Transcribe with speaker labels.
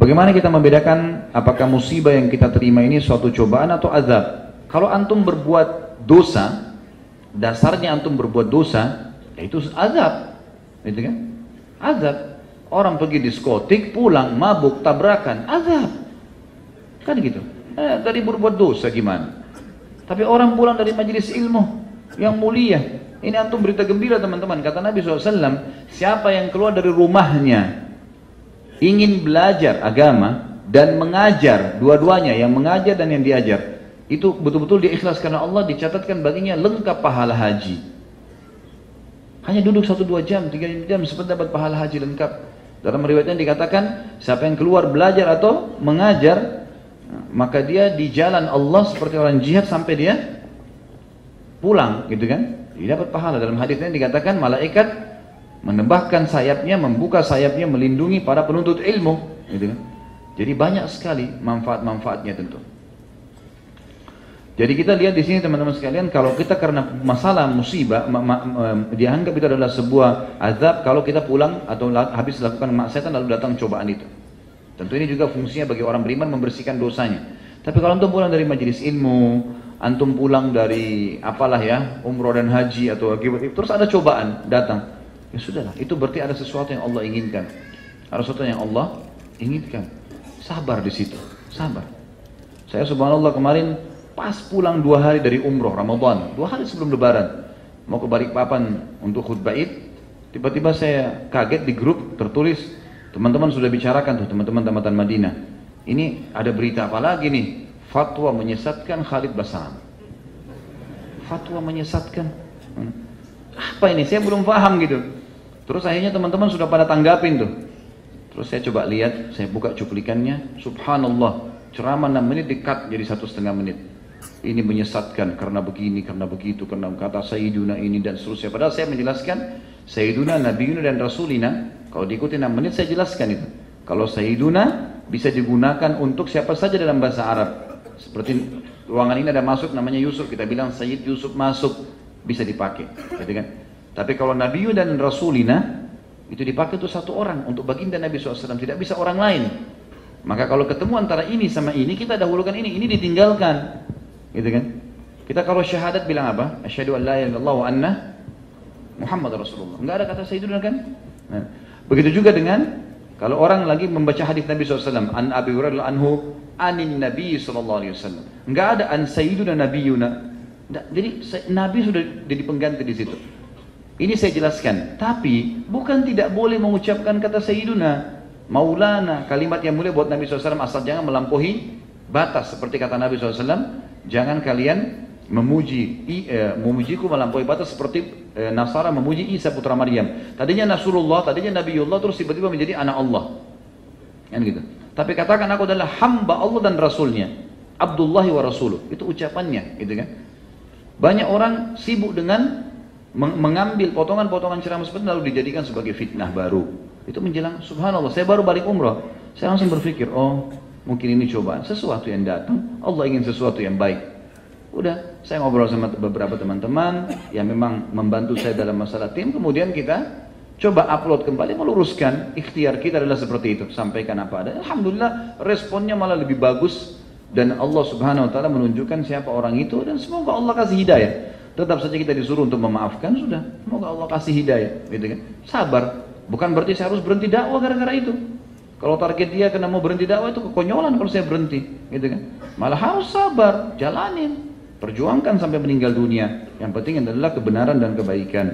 Speaker 1: Bagaimana kita membedakan apakah musibah yang kita terima ini suatu cobaan atau azab? Kalau antum berbuat dosa, dasarnya antum berbuat dosa, ya itu azab. Gitu kan? Azab. Orang pergi diskotik, pulang, mabuk, tabrakan, azab. Kan gitu. Eh, tadi berbuat dosa gimana? Tapi orang pulang dari majelis ilmu yang mulia. Ini antum berita gembira teman-teman. Kata Nabi SAW, siapa yang keluar dari rumahnya ingin belajar agama dan mengajar dua-duanya yang mengajar dan yang diajar itu betul-betul dia ikhlas karena Allah dicatatkan baginya lengkap pahala haji. Hanya duduk satu dua jam tiga jam sempat dapat pahala haji lengkap. Dalam riwayatnya dikatakan siapa yang keluar belajar atau mengajar maka dia di jalan Allah seperti orang jihad sampai dia pulang gitu kan? Dia dapat pahala. Dalam hadisnya dikatakan malaikat menembahkan sayapnya, membuka sayapnya, melindungi para penuntut ilmu. Gitu kan? Jadi banyak sekali manfaat-manfaatnya tentu. Jadi kita lihat di sini teman-teman sekalian, kalau kita karena masalah musibah, ma ma ma dianggap itu adalah sebuah azab kalau kita pulang atau habis lakukan maksiatan lalu datang cobaan itu. Tentu ini juga fungsinya bagi orang beriman membersihkan dosanya. Tapi kalau antum pulang dari majelis ilmu, antum pulang dari apalah ya, umroh dan haji atau terus ada cobaan datang, Ya sudahlah, itu berarti ada sesuatu yang Allah inginkan. Ada sesuatu yang Allah inginkan. Sabar di situ, sabar. Saya subhanallah kemarin pas pulang dua hari dari umroh Ramadan, dua hari sebelum lebaran, mau ke Balikpapan untuk khutbah id, tiba-tiba saya kaget di grup tertulis, teman-teman sudah bicarakan tuh, teman-teman tamatan Madinah. Ini ada berita apa lagi nih? Fatwa menyesatkan Khalid Basaram. Fatwa menyesatkan. Hmm. Apa ini? Saya belum paham gitu. Terus akhirnya teman-teman sudah pada tanggapin tuh. Terus saya coba lihat, saya buka cuplikannya, subhanallah, ceramah 6 menit dikat jadi satu setengah menit. Ini menyesatkan karena begini, karena begitu, karena kata Sayyiduna ini dan seterusnya. Padahal saya menjelaskan Sayyiduna, Nabiuna dan Rasulina, kalau diikuti 6 menit saya jelaskan itu. Kalau Sayyiduna bisa digunakan untuk siapa saja dalam bahasa Arab. Seperti ruangan ini ada masuk namanya Yusuf, kita bilang Sayyid Yusuf masuk, bisa dipakai. Gitu kan? Tapi kalau Nabi dan Rasulina itu dipakai untuk satu orang untuk baginda Nabi SAW tidak bisa orang lain. Maka kalau ketemu antara ini sama ini kita dahulukan ini, ini ditinggalkan, gitu kan? Kita kalau syahadat bilang apa? Asyhadu an la ilaha wa anna Muhammad Rasulullah. Enggak ada kata sayyiduna kan? Nah, begitu juga dengan kalau orang lagi membaca hadis Nabi SAW, an Abi Hurairah anhu anin Nabi SAW. Enggak ada an sayyiduna nabiyuna. Jadi Nabi sudah jadi pengganti di situ. Ini saya jelaskan. Tapi bukan tidak boleh mengucapkan kata Sayyiduna. Maulana, kalimat yang mulia buat Nabi SAW asal jangan melampaui batas. Seperti kata Nabi SAW, jangan kalian memuji eh, memujiku melampaui batas seperti eh, Nasara memuji Isa putra Maryam. Tadinya Nasrullah, tadinya Nabiullah terus tiba-tiba menjadi anak Allah. Kan gitu. Tapi katakan aku adalah hamba Allah dan Rasulnya. Abdullah wa Rasuluh. Itu ucapannya, gitu kan. Banyak orang sibuk dengan mengambil potongan-potongan ceramah seperti lalu dijadikan sebagai fitnah baru. Itu menjelang subhanallah, saya baru balik umrah. Saya langsung berpikir, oh mungkin ini cobaan, sesuatu yang datang, Allah ingin sesuatu yang baik. Udah, saya ngobrol sama beberapa teman-teman yang memang membantu saya dalam masalah tim, kemudian kita coba upload kembali, meluruskan ikhtiar kita adalah seperti itu, sampaikan apa ada. Alhamdulillah responnya malah lebih bagus dan Allah subhanahu wa ta'ala menunjukkan siapa orang itu dan semoga Allah kasih hidayah. Tetap saja kita disuruh untuk memaafkan sudah. Semoga Allah kasih hidayah, gitu kan? Sabar. Bukan berarti saya harus berhenti dakwah gara-gara itu. Kalau target dia kena mau berhenti dakwah itu kekonyolan kalau saya berhenti, gitu kan? Malah harus sabar, jalanin, perjuangkan sampai meninggal dunia. Yang penting adalah kebenaran dan kebaikan.